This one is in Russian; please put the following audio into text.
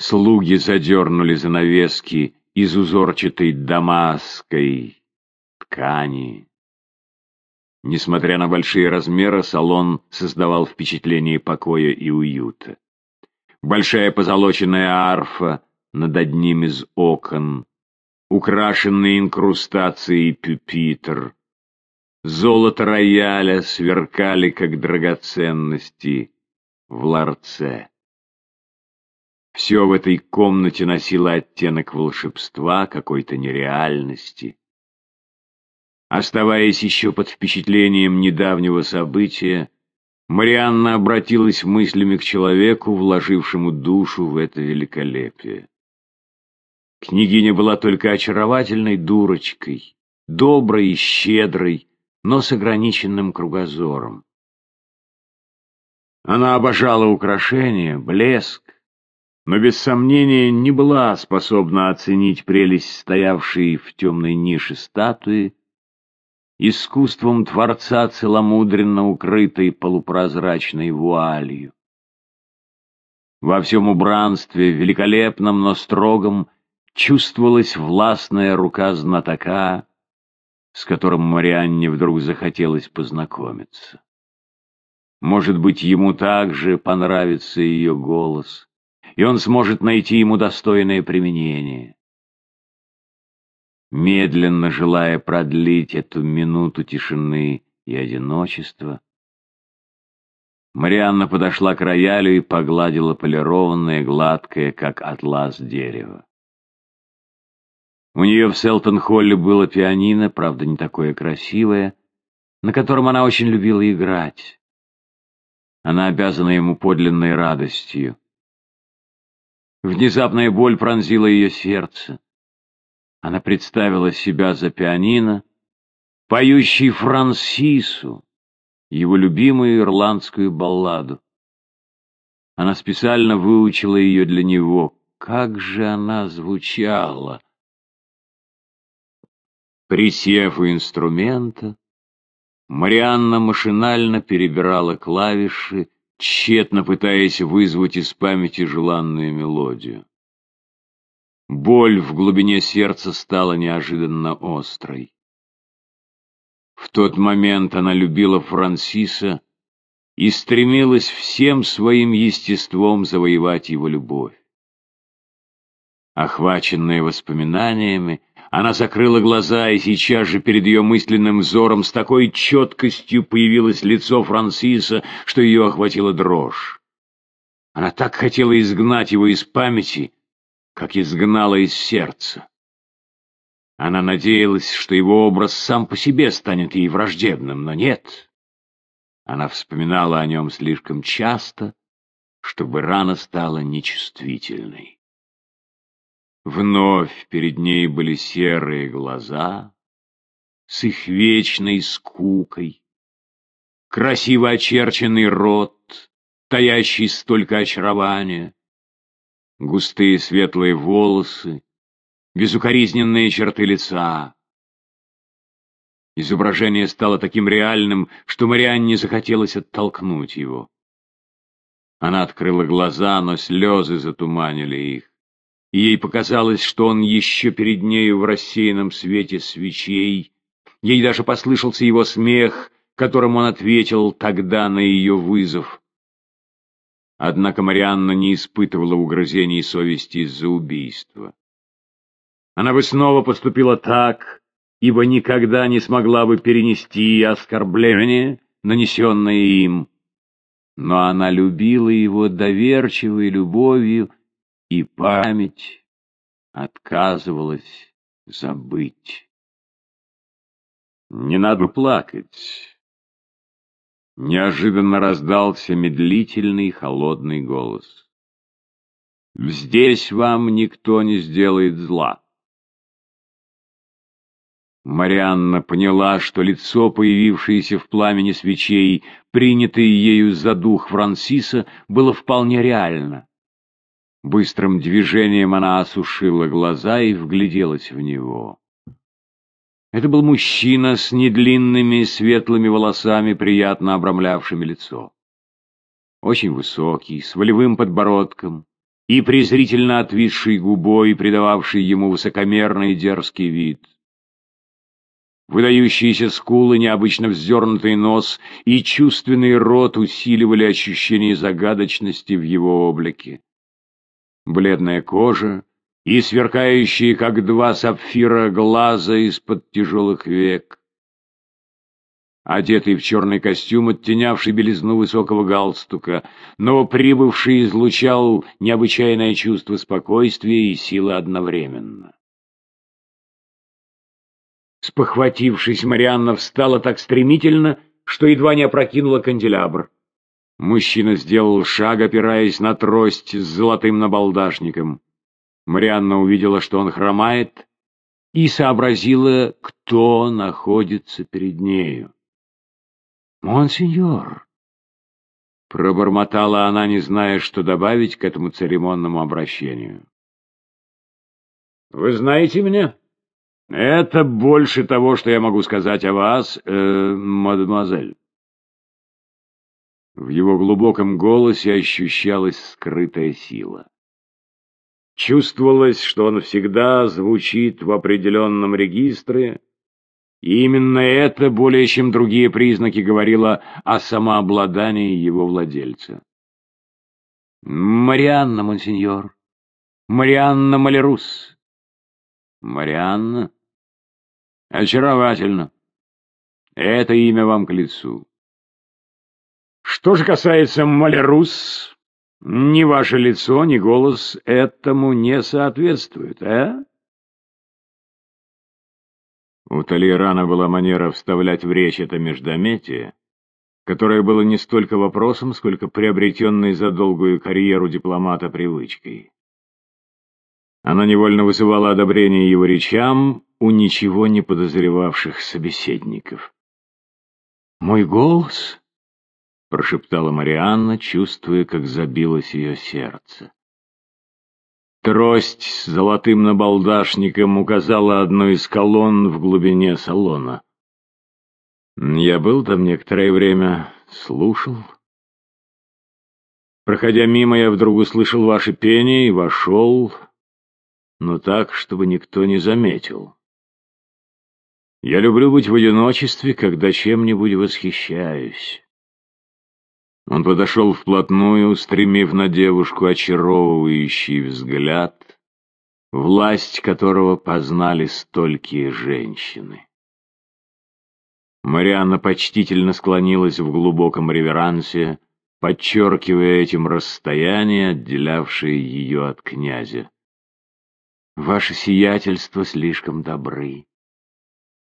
Слуги задернули занавески из узорчатой дамасской ткани. Несмотря на большие размеры, салон создавал впечатление покоя и уюта. Большая позолоченная арфа над одним из окон, украшенный инкрустацией пюпитр, золото рояля сверкали, как драгоценности, в ларце. Все в этой комнате носило оттенок волшебства, какой-то нереальности. Оставаясь еще под впечатлением недавнего события, Марианна обратилась мыслями к человеку, вложившему душу в это великолепие. Княгиня была только очаровательной дурочкой, доброй и щедрой, но с ограниченным кругозором. Она обожала украшения, блеск, но без сомнения не была способна оценить прелесть стоявшей в темной нише статуи, искусством Творца целомудренно укрытой полупрозрачной вуалью. Во всем убранстве, великолепном, но строгом, чувствовалась властная рука знатока, с которым Марианне вдруг захотелось познакомиться. Может быть, ему также понравится ее голос, и он сможет найти ему достойное применение. Медленно желая продлить эту минуту тишины и одиночества, Марианна подошла к роялю и погладила полированное, гладкое, как атлас дерево. У нее в Селтон-Холле было пианино, правда, не такое красивое, на котором она очень любила играть. Она обязана ему подлинной радостью. Внезапная боль пронзила ее сердце. Она представила себя за пианино, поющей Франсису, его любимую ирландскую балладу. Она специально выучила ее для него. Как же она звучала! Присев у инструмента, Марианна машинально перебирала клавиши, тщетно пытаясь вызвать из памяти желанную мелодию. Боль в глубине сердца стала неожиданно острой. В тот момент она любила Франсиса и стремилась всем своим естеством завоевать его любовь. Охваченная воспоминаниями, она закрыла глаза, и сейчас же перед ее мысленным взором с такой четкостью появилось лицо Франсиса, что ее охватила дрожь. Она так хотела изгнать его из памяти, как изгнала из сердца. Она надеялась, что его образ сам по себе станет ей враждебным, но нет. Она вспоминала о нем слишком часто, чтобы рана стала нечувствительной. Вновь перед ней были серые глаза с их вечной скукой, красиво очерченный рот, таящий столько очарования, густые светлые волосы, безукоризненные черты лица. Изображение стало таким реальным, что Марианне захотелось оттолкнуть его. Она открыла глаза, но слезы затуманили их ей показалось, что он еще перед нею в рассеянном свете свечей. Ей даже послышался его смех, которым он ответил тогда на ее вызов. Однако Марианна не испытывала угрызений совести из-за убийства. Она бы снова поступила так, ибо никогда не смогла бы перенести оскорбление, нанесенное им. Но она любила его доверчивой любовью, и память отказывалась забыть. Не надо плакать. Неожиданно раздался медлительный холодный голос. Здесь вам никто не сделает зла. Марианна поняла, что лицо, появившееся в пламени свечей, принятое ею за дух Франсиса, было вполне реально. Быстрым движением она осушила глаза и вгляделась в него. Это был мужчина с недлинными светлыми волосами, приятно обрамлявшими лицо. Очень высокий, с волевым подбородком, и презрительно отвисшей губой, придававшей ему высокомерный дерзкий вид. Выдающиеся скулы, необычно вздернутый нос и чувственный рот усиливали ощущение загадочности в его облике. Бледная кожа и сверкающие, как два сапфира, глаза из-под тяжелых век. Одетый в черный костюм, оттенявший белизну высокого галстука, но прибывший излучал необычайное чувство спокойствия и силы одновременно. Спохватившись, Марианна встала так стремительно, что едва не опрокинула канделябр. Мужчина сделал шаг, опираясь на трость с золотым набалдашником. Марианна увидела, что он хромает, и сообразила, кто находится перед нею. «Монсеньор!» Пробормотала она, не зная, что добавить к этому церемонному обращению. «Вы знаете меня?» Это больше того, что я могу сказать о вас, э, мадемуазель. В его глубоком голосе ощущалась скрытая сила. Чувствовалось, что он всегда звучит в определенном регистре, и именно это более чем другие признаки говорило о самообладании его владельца. «Марианна, монсеньор, Марианна Малерус». «Марианна?» Очаровательно. Это имя вам к лицу. Что же касается Малерус, ни ваше лицо, ни голос этому не соответствуют, а? У Толерана была манера вставлять в речь это междометие, которое было не столько вопросом, сколько приобретенной за долгую карьеру дипломата привычкой. Она невольно вызывала одобрение его речам у ничего не подозревавших собеседников. «Мой голос?» — прошептала Марианна, чувствуя, как забилось ее сердце. Трость с золотым набалдашником указала одну из колонн в глубине салона. Я был там некоторое время, слушал. Проходя мимо, я вдруг услышал ваше пение и вошел, но так, чтобы никто не заметил. Я люблю быть в одиночестве, когда чем-нибудь восхищаюсь. Он подошел вплотную, устремив на девушку очаровывающий взгляд, власть которого познали столькие женщины. Марианна почтительно склонилась в глубоком реверансе, подчеркивая этим расстояние, отделявшее ее от князя. «Ваше сиятельство слишком добры»,